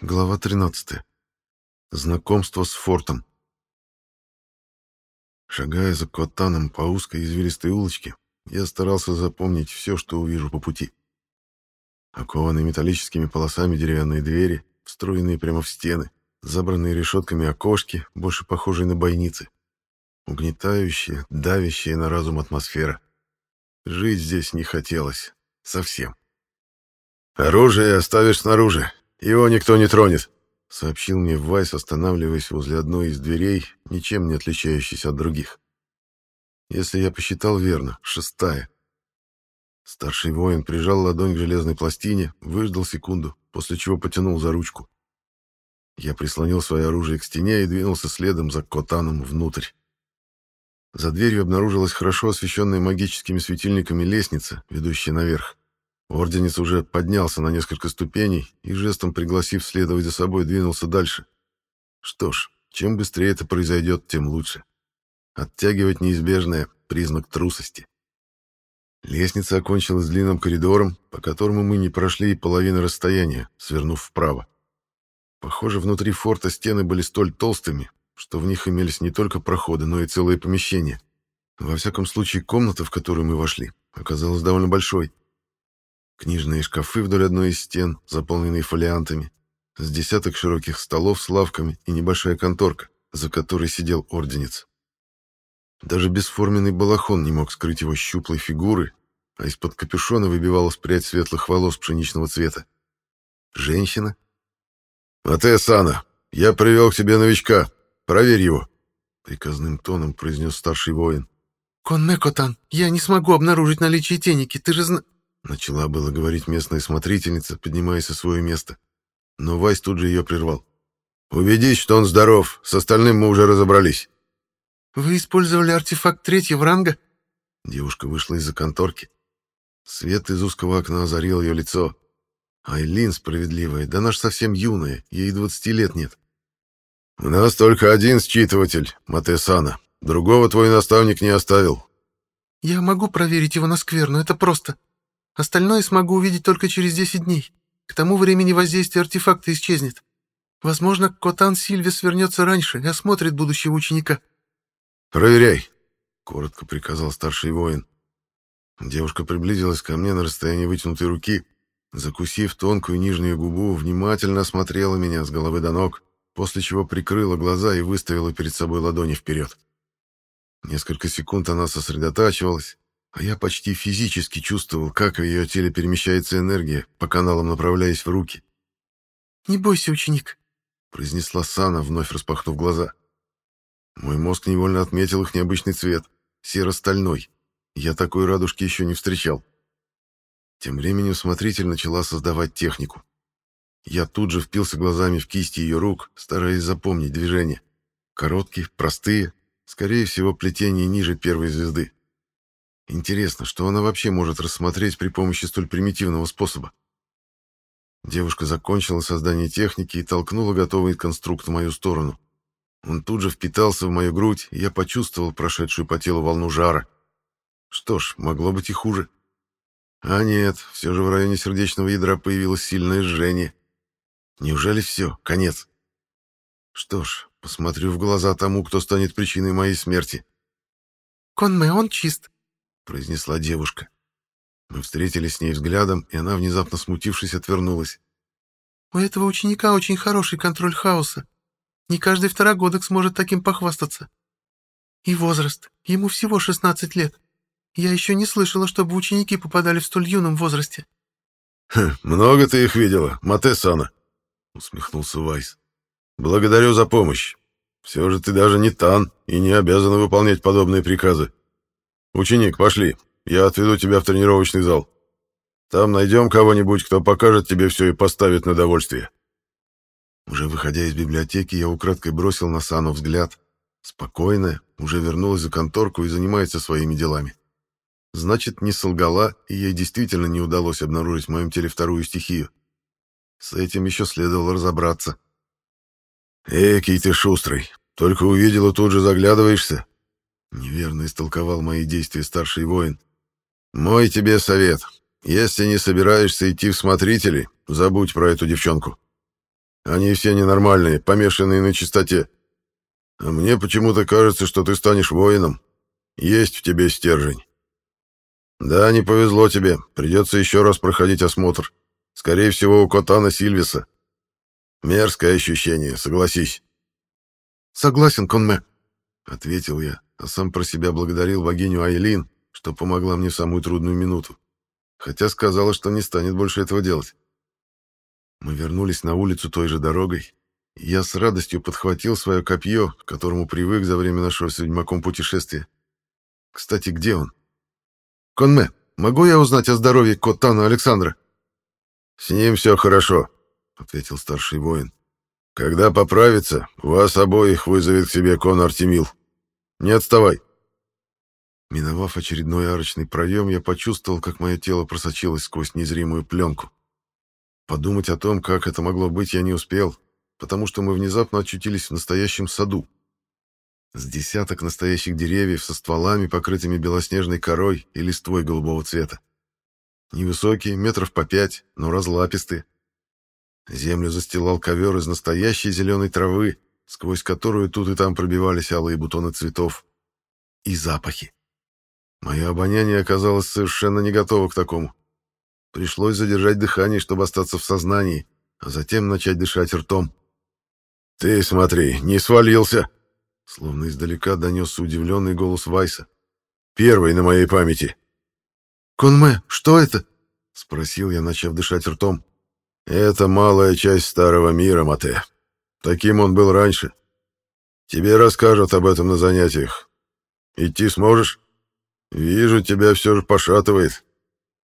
Глава 13. Знакомство с фортом. Шагая за Котаном по узкой извилистой улочке, я старался запомнить все, что увижу по пути. Окованные металлическими полосами деревянные двери, встроенные прямо в стены, забранные решетками окошки, больше похожие на бойницы. Угнетающая, давящая на разум атмосфера. Жить здесь не хотелось. Совсем. «Оружие оставишь снаружи», его никто не тронет, сообщил мне Вайс, останавливаясь возле одной из дверей, ничем не отличающейся от других. Если я посчитал верно, шестая. Старший воин прижал ладонь к железной пластине, выждал секунду, после чего потянул за ручку. Я прислонил свое оружие к стене и двинулся следом за Котаном внутрь. За дверью обнаружилась хорошо освещенная магическими светильниками лестница, ведущая наверх. Орденец уже поднялся на несколько ступеней и, жестом пригласив следовать за собой, двинулся дальше. Что ж, чем быстрее это произойдет, тем лучше. Оттягивать неизбежное — признак трусости. Лестница окончилась длинным коридором, по которому мы не прошли и половины расстояния, свернув вправо. Похоже, внутри форта стены были столь толстыми, что в них имелись не только проходы, но и целые помещения. Во всяком случае, комната, в которую мы вошли, оказалась довольно большой — Книжные шкафы вдоль одной из стен, заполненные фолиантами, с десяток широких столов с лавками и небольшая конторка, за которой сидел орденец. Даже бесформенный балахон не мог скрыть его щуплой фигуры, а из-под капюшона выбивалась прядь светлых волос пшеничного цвета. Женщина? «Ате Сана, я привел к тебе новичка. Проверь его», — приказным тоном произнес старший воин. «Коннекотан, я не смогу обнаружить наличие теники, ты же знаешь...» Начала было говорить местная смотрительница, поднимаясь со свое место. Но Вайс тут же ее прервал. «Убедись, что он здоров. С остальным мы уже разобрались». «Вы использовали артефакт третьего ранга?» Девушка вышла из-за конторки. Свет из узкого окна озарил ее лицо. Айлин справедливая, да наш совсем юная, ей двадцати лет нет. «У нас только один считыватель, Матесана. Другого твой наставник не оставил». «Я могу проверить его на скверну, это просто», Остальное смогу увидеть только через 10 дней. К тому времени воздействие артефакта исчезнет. Возможно, Котан Сильвис вернется раньше и осмотрит будущего ученика. «Проверяй», — коротко приказал старший воин. Девушка приблизилась ко мне на расстоянии вытянутой руки, закусив тонкую нижнюю губу, внимательно осмотрела меня с головы до ног, после чего прикрыла глаза и выставила перед собой ладони вперед. Несколько секунд она сосредотачивалась, а я почти физически чувствовал, как в ее теле перемещается энергия, по каналам направляясь в руки. «Не бойся, ученик», — произнесла Сана, вновь распахнув глаза. Мой мозг невольно отметил их необычный цвет, серо-стальной. Я такой радужки еще не встречал. Тем временем смотритель начала создавать технику. Я тут же впился глазами в кисти ее рук, стараясь запомнить движения. Короткие, простые, скорее всего, плетение ниже первой звезды. Интересно, что она вообще может рассмотреть при помощи столь примитивного способа? Девушка закончила создание техники и толкнула готовый конструкт в мою сторону. Он тут же впитался в мою грудь, и я почувствовал прошедшую по телу волну жара. Что ж, могло быть и хуже. А нет, все же в районе сердечного ядра появилось сильное жжение. Неужели все, конец? Что ж, посмотрю в глаза тому, кто станет причиной моей смерти. «Конме, он чист», произнесла девушка. Мы встретились с ней взглядом, и она, внезапно смутившись, отвернулась. «У этого ученика очень хороший контроль хаоса. Не каждый второгодок сможет таким похвастаться. И возраст. Ему всего 16 лет. Я еще не слышала, чтобы ученики попадали в столь юном возрасте». «Хм, «Много ты их видела, Матесана», — усмехнулся Вайс. «Благодарю за помощь. Все же ты даже не Тан и не обязана выполнять подобные приказы. «Ученик, пошли. Я отведу тебя в тренировочный зал. Там найдем кого-нибудь, кто покажет тебе все и поставит на довольствие». Уже выходя из библиотеки, я украдкой бросил на Сану взгляд. Спокойная, уже вернулась за конторку и занимается своими делами. Значит, не солгала, и ей действительно не удалось обнаружить в моем теле вторую стихию. С этим еще следовало разобраться. «Экий ты шустрый. Только увидела, тут же заглядываешься. Неверно истолковал мои действия старший воин. «Мой тебе совет. Если не собираешься идти в смотрители, забудь про эту девчонку. Они все ненормальные, помешанные на чистоте. А мне почему-то кажется, что ты станешь воином. Есть в тебе стержень. Да, не повезло тебе. Придется еще раз проходить осмотр. Скорее всего, у Котана Сильвиса. Мерзкое ощущение, согласись. Согласен, Конме, ответил я, а сам про себя благодарил богиню Айлин, что помогла мне в самую трудную минуту. Хотя сказала, что не станет больше этого делать. Мы вернулись на улицу той же дорогой, и я с радостью подхватил свое копье, к которому привык за время нашего с ведьмаком путешествия. Кстати, где он? Конме, могу я узнать о здоровье Котана Александра? С ним все хорошо, ответил старший воин. Когда поправится, вас обоих вызовет к себе кон Артемил. Не отставай. Миновав очередной арочный проем, я почувствовал, как мое тело просочилось сквозь незримую пленку. Подумать о том, как это могло быть, я не успел, потому что мы внезапно очутились в настоящем саду. С десяток настоящих деревьев со стволами, покрытыми белоснежной корой и листвой голубого цвета. Невысокие, метров по пять, но разлапистые. Землю застилал ковер из настоящей зеленой травы, сквозь которую тут и там пробивались алые бутоны цветов. И запахи. Мое обоняние оказалось совершенно не готово к такому. Пришлось задержать дыхание, чтобы остаться в сознании, а затем начать дышать ртом. «Ты смотри, не свалился!» Словно издалека донесся удивленный голос Вайса. «Первый на моей памяти!» «Конме, что это?» — спросил я, начав дышать ртом. «Это малая часть старого мира, Мате. Таким он был раньше. Тебе расскажут об этом на занятиях. Идти сможешь? Вижу, тебя все же пошатывает».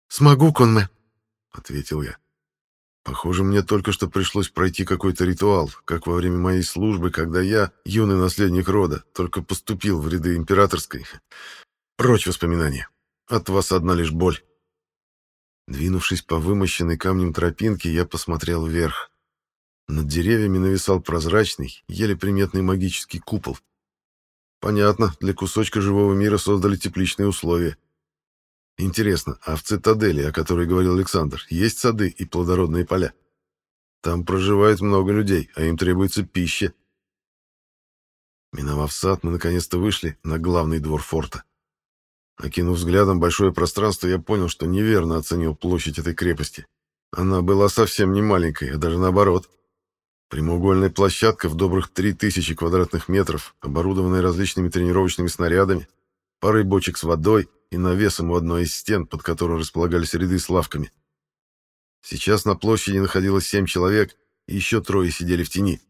«Смогу, Конме», — ответил я. Похоже, мне только что пришлось пройти какой-то ритуал, как во время моей службы, когда я, юный наследник рода, только поступил в ряды императорской. Прочь воспоминания. От вас одна лишь боль. Двинувшись по вымощенной камнем тропинке, я посмотрел вверх. Над деревьями нависал прозрачный, еле приметный магический купол. Понятно, для кусочка живого мира создали тепличные условия. Интересно, а в цитадели, о которой говорил Александр, есть сады и плодородные поля? Там проживает много людей, а им требуется пища. Миновав сад, мы наконец-то вышли на главный двор форта. Окинув взглядом большое пространство, я понял, что неверно оценил площадь этой крепости. Она была совсем не маленькой, а даже наоборот. Прямоугольная площадка в добрых 3000 квадратных метров, оборудованная различными тренировочными снарядами, парой бочек с водой и навесом у одной из стен, под которой располагались ряды с лавками. Сейчас на площади находилось семь человек, и еще трое сидели в тени.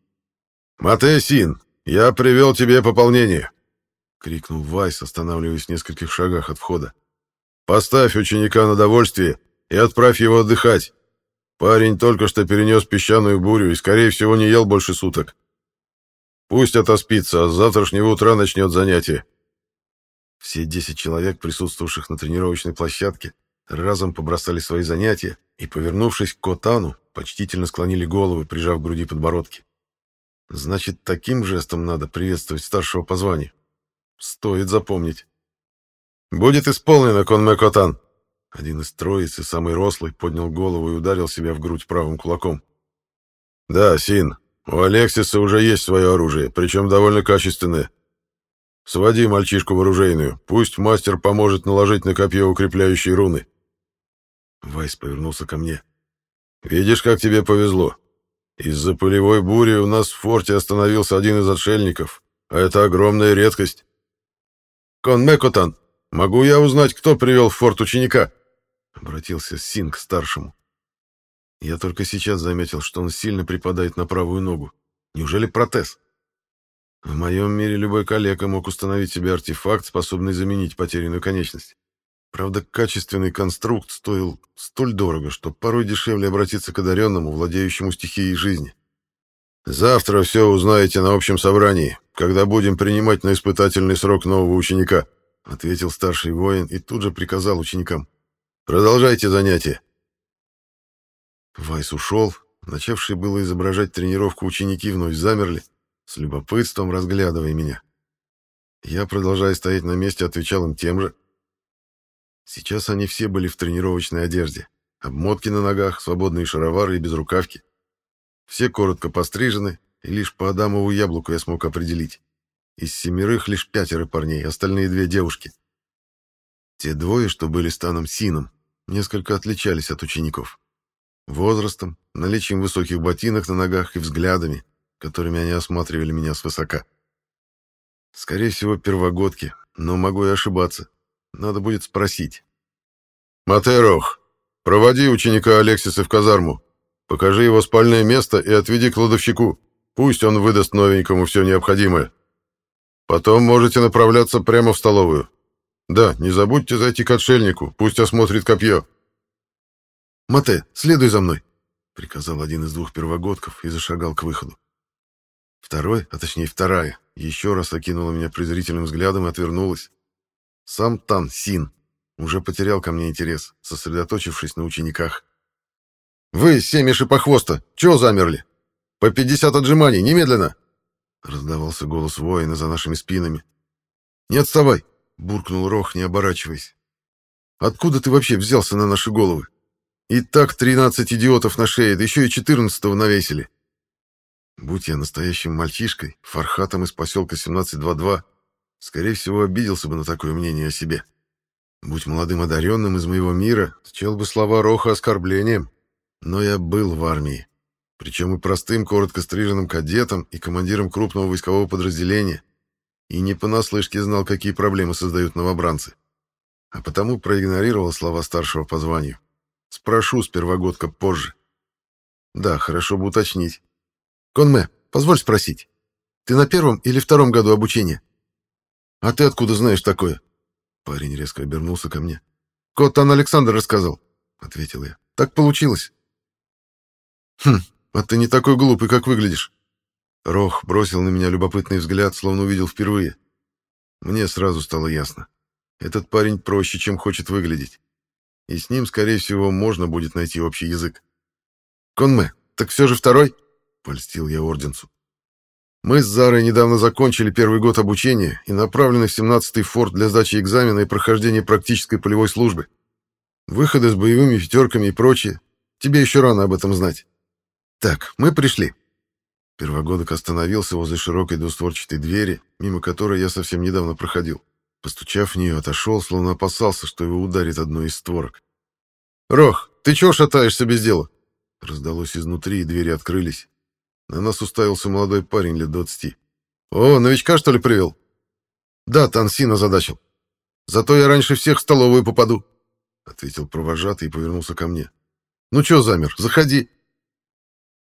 «Матесин, я привел тебе пополнение!» — крикнул Вайс, останавливаясь в нескольких шагах от входа. «Поставь ученика на довольствие и отправь его отдыхать. Парень только что перенес песчаную бурю и, скорее всего, не ел больше суток. Пусть отоспится, а с завтрашнего утра начнет занятие». Все десять человек, присутствовавших на тренировочной площадке, разом побросали свои занятия и, повернувшись к Котану, почтительно склонили головы, прижав к груди подбородки. Значит, таким жестом надо приветствовать старшего по званию. Стоит запомнить. «Будет исполнено, Конме Котан!» Один из троицы, самый рослый, поднял голову и ударил себя в грудь правым кулаком. «Да, Син, у Алексиса уже есть свое оружие, причем довольно качественное. Своди мальчишку в оружейную, пусть мастер поможет наложить на копье укрепляющие руны». Вайс повернулся ко мне. «Видишь, как тебе повезло. Из-за пылевой бури у нас в форте остановился один из отшельников, а это огромная редкость. «Конмекотан, могу я узнать, кто привел в форт ученика?» Обратился Синг к старшему. Я только сейчас заметил, что он сильно припадает на правую ногу. Неужели протез? В моем мире любой калека мог установить себе артефакт, способный заменить потерянную конечность. Правда, качественный конструкт стоил столь дорого, что порой дешевле обратиться к одаренному, владеющему стихией жизни. Завтра все узнаете на общем собрании, когда будем принимать на испытательный срок нового ученика», — ответил старший воин и тут же приказал ученикам. «Продолжайте занятия». Вайс ушел. Начавшие было изображать тренировку ученики вновь замерли, с любопытством разглядывая меня. Я, продолжая стоять на месте, отвечал им тем же. Сейчас они все были в тренировочной одежде. Обмотки на ногах, свободные шаровары и безрукавки. Все коротко пострижены, и лишь по Адамову яблоку я смог определить. Из семерых лишь пятеро парней, остальные две девушки. Те двое, что были станом Сином, несколько отличались от учеников. Возрастом, наличием высоких ботинок на ногах и взглядами, которыми они осматривали меня свысока. Скорее всего, первогодки, но могу и ошибаться. Надо будет спросить. «Матерох, проводи ученика Алексиса в казарму. Покажи его спальное место и отведи к кладовщику. Пусть он выдаст новенькому все необходимое. Потом можете направляться прямо в столовую. Да, не забудьте зайти к отшельнику, пусть осмотрит копье». «Мате, следуй за мной», — приказал один из двух первогодков и зашагал к выходу. Второй, а точнее вторая, еще раз окинула меня презрительным взглядом и отвернулась. Сам Тан Син уже потерял ко мне интерес, сосредоточившись на учениках. «Вы, семь шипохвоста, чего замерли? По пятьдесят отжиманий, немедленно!» Раздавался голос воина за нашими спинами. «Не отставай!» — буркнул Рох, не оборачиваясь. «Откуда ты вообще взялся на наши головы? И так тринадцать идиотов на шее, да еще и четырнадцатого навесили!» Будь я настоящим мальчишкой, фархатом из поселка 1722, скорее всего, обиделся бы на такое мнение о себе. Будь молодым одаренным из моего мира, счел бы слова Роха оскорблением. Но я был в армии. Причем и простым, коротко стриженным кадетом, и командиром крупного войскового подразделения. И не понаслышке знал, какие проблемы создают новобранцы. А потому проигнорировал слова старшего по званию. Спрошу с первогодка позже. Да, хорошо бы уточнить. Конме, позволь спросить. Ты на первом или втором году обучения? А ты откуда знаешь такое? Парень резко обернулся ко мне. Коттан Александр рассказал, ответил я. Так получилось. Хм, а ты не такой глупый, как выглядишь. Рох бросил на меня любопытный взгляд, словно увидел впервые. Мне сразу стало ясно. Этот парень проще, чем хочет выглядеть. И с ним, скорее всего, можно будет найти общий язык. Конме, так все же второй? польстил я орденцу. Мы с Зарой недавно закончили первый год обучения и направлены в 17-й форт для сдачи экзамена и прохождения практической полевой службы. Выходы с боевыми пятерками и прочее. Тебе еще рано об этом знать. Так, мы пришли. Первогодок остановился возле широкой двустворчатой двери, мимо которой я совсем недавно проходил. Постучав в нее, отошел, словно опасался, что его ударит одной из створок. «Рох, ты чего шатаешься без дела?» Раздалось изнутри, и двери открылись. На нас уставился молодой парень лет двадцати. «О, новичка, что ли, привел?» «Да, Тансина задачил. Зато я раньше всех в столовую попаду», — ответил провожатый и повернулся ко мне. «Ну чё замер? Заходи».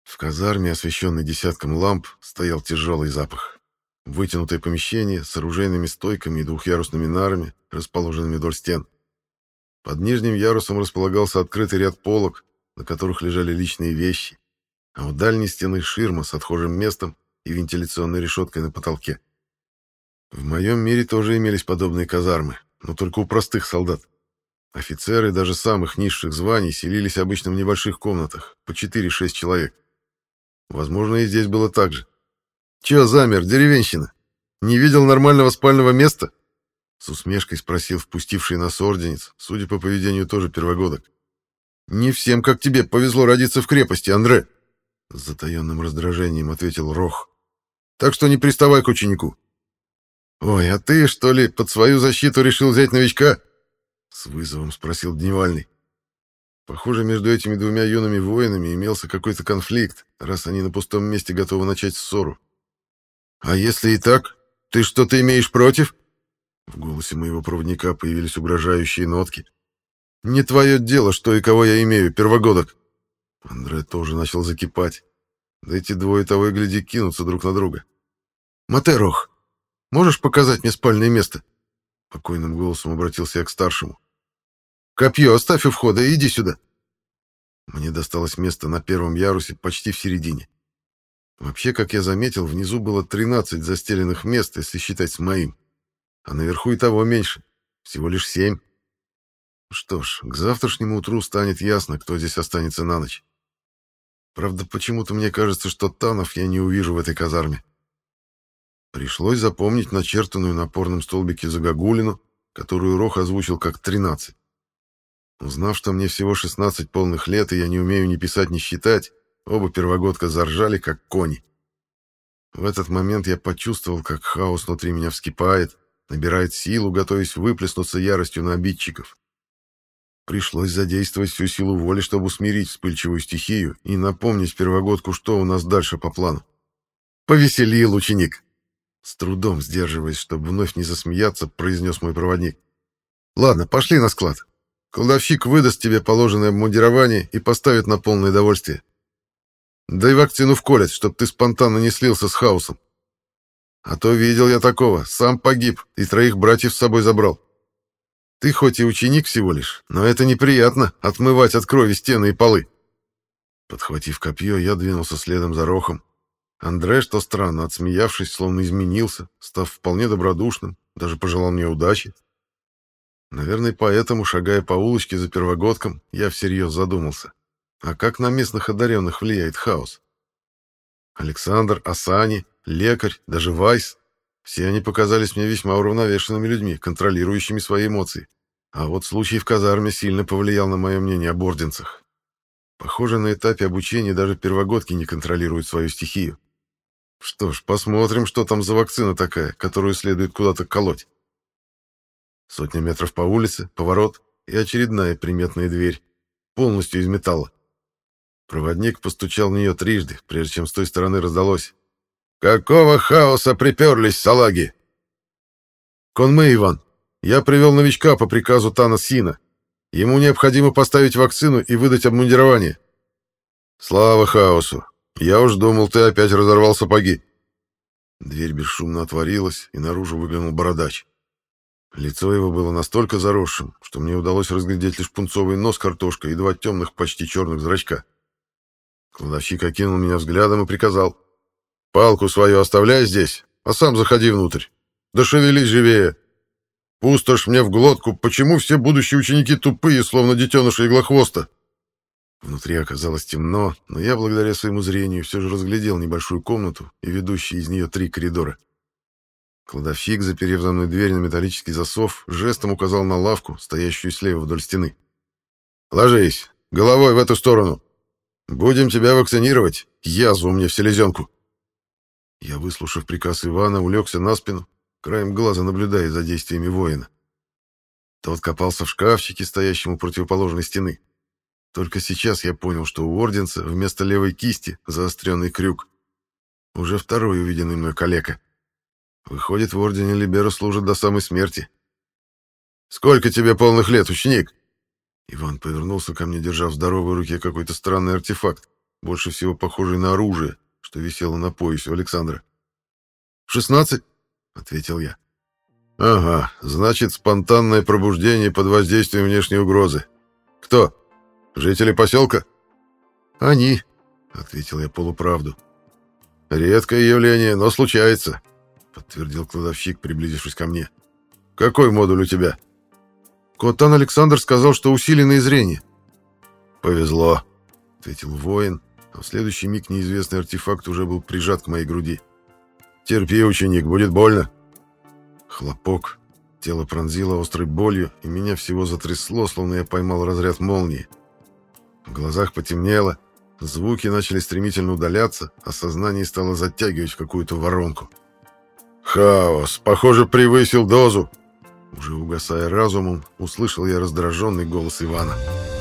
В казарме, освещенной десятком ламп, стоял тяжелый запах. Вытянутое помещение с оружейными стойками и двухъярусными нарами, расположенными вдоль стен. Под нижним ярусом располагался открытый ряд полок, на которых лежали личные вещи а у дальней стены ширма с отхожим местом и вентиляционной решеткой на потолке. В моем мире тоже имелись подобные казармы, но только у простых солдат. Офицеры даже самых низших званий селились обычно в небольших комнатах, по 4-6 человек. Возможно, и здесь было так же. «Чё замер, деревенщина? Не видел нормального спального места?» С усмешкой спросил впустивший нас орденец, судя по поведению тоже первогодок. «Не всем, как тебе, повезло родиться в крепости, Андре!» С затаенным раздражением ответил Рох. «Так что не приставай к ученику». «Ой, а ты, что ли, под свою защиту решил взять новичка?» С вызовом спросил Дневальный. Похоже, между этими двумя юными воинами имелся какой-то конфликт, раз они на пустом месте готовы начать ссору. «А если и так, ты что-то имеешь против?» В голосе моего проводника появились угрожающие нотки. «Не твое дело, что и кого я имею, первогодок. Андре тоже начал закипать. Да эти двое того и гляди кинутся друг на друга. «Матерох, можешь показать мне спальное место?» Покойным голосом обратился я к старшему. «Копье оставь у входа и иди сюда». Мне досталось место на первом ярусе почти в середине. Вообще, как я заметил, внизу было 13 застеленных мест, если считать с моим. А наверху и того меньше. Всего лишь семь. Что ж, к завтрашнему утру станет ясно, кто здесь останется на ночь. Правда, почему-то мне кажется, что Танов я не увижу в этой казарме. Пришлось запомнить начертанную на опорном столбике загогулину, которую Рох озвучил как 13. Узнав, что мне всего 16 полных лет, и я не умею ни писать, ни считать, оба первогодка заржали, как кони. В этот момент я почувствовал, как хаос внутри меня вскипает, набирает силу, готовясь выплеснуться яростью на обидчиков. Пришлось задействовать всю силу воли, чтобы усмирить вспыльчивую стихию и напомнить первогодку, что у нас дальше по плану. «Повеселил ученик!» С трудом сдерживаясь, чтобы вновь не засмеяться, произнес мой проводник. «Ладно, пошли на склад. Кладовщик выдаст тебе положенное обмундирование и поставит на полное довольствие. Да и вакцину вколят, чтоб ты спонтанно не слился с хаосом. А то видел я такого, сам погиб и троих братьев с собой забрал. Ты хоть и ученик всего лишь, но это неприятно — отмывать от крови стены и полы. Подхватив копье, я двинулся следом за Рохом. Андре, что странно, отсмеявшись, словно изменился, став вполне добродушным, даже пожелал мне удачи. Наверное, поэтому, шагая по улочке за первогодком, я всерьез задумался. А как на местных одаренных влияет хаос? Александр, Асани, лекарь, даже Вайс все они показались мне весьма уравновешенными людьми, контролирующими свои эмоции. А вот случай в казарме сильно повлиял на мое мнение об орденцах. Похоже, на этапе обучения даже первогодки не контролируют свою стихию. Что ж, посмотрим, что там за вакцина такая, которую следует куда-то колоть. Сотня метров по улице, поворот и очередная приметная дверь, полностью из металла. Проводник постучал в нее трижды, прежде чем с той стороны раздалось. «Какого хаоса приперлись салаги?» «Конмэ, Иван, я привел новичка по приказу Тана Сина. Ему необходимо поставить вакцину и выдать обмундирование». «Слава хаосу! Я уж думал, ты опять разорвал сапоги». Дверь бесшумно отворилась, и наружу выглянул бородач. Лицо его было настолько заросшим, что мне удалось разглядеть лишь пунцовый нос картошка и два темных, почти черных зрачка. Кладовщик окинул меня взглядом и приказал. Палку свою оставляй здесь, а сам заходи внутрь. Да шевелись живее. Пустошь мне в глотку, почему все будущие ученики тупые, словно детеныши иглохвоста? Внутри оказалось темно, но я, благодаря своему зрению, все же разглядел небольшую комнату и ведущие из нее три коридора. Кладовщик, заперев за мной дверь на металлический засов, жестом указал на лавку, стоящую слева вдоль стены. «Ложись, головой в эту сторону. Будем тебя вакцинировать, язву мне в селезенку». Я, выслушав приказ Ивана, улегся на спину, краем глаза наблюдая за действиями воина. Тот копался в шкафчике, стоящем у противоположной стены. Только сейчас я понял, что у орденца вместо левой кисти заостренный крюк. Уже второй увиденный мной калека. Выходит, в ордене Либера служит до самой смерти. «Сколько тебе полных лет, ученик?» Иван повернулся ко мне, держа в здоровой руке какой-то странный артефакт, больше всего похожий на оружие, что висело на поясе у Александра. «Шестнадцать?» — ответил я. «Ага, значит, спонтанное пробуждение под воздействием внешней угрозы. Кто? Жители поселка?» «Они», — ответил я полуправду. «Редкое явление, но случается», — подтвердил кладовщик, приблизившись ко мне. «Какой модуль у тебя?» «Котан Александр сказал, что усиленное зрение». «Повезло», — ответил воин, а в следующий миг неизвестный артефакт уже был прижат к моей груди. «Терпи, ученик, будет больно!» Хлопок. Тело пронзило острой болью, и меня всего затрясло, словно я поймал разряд молнии. В глазах потемнело, звуки начали стремительно удаляться, а сознание стало затягивать в какую-то воронку. «Хаос! Похоже, превысил дозу!» Уже угасая разумом, услышал я раздраженный голос Ивана. «Ивана!»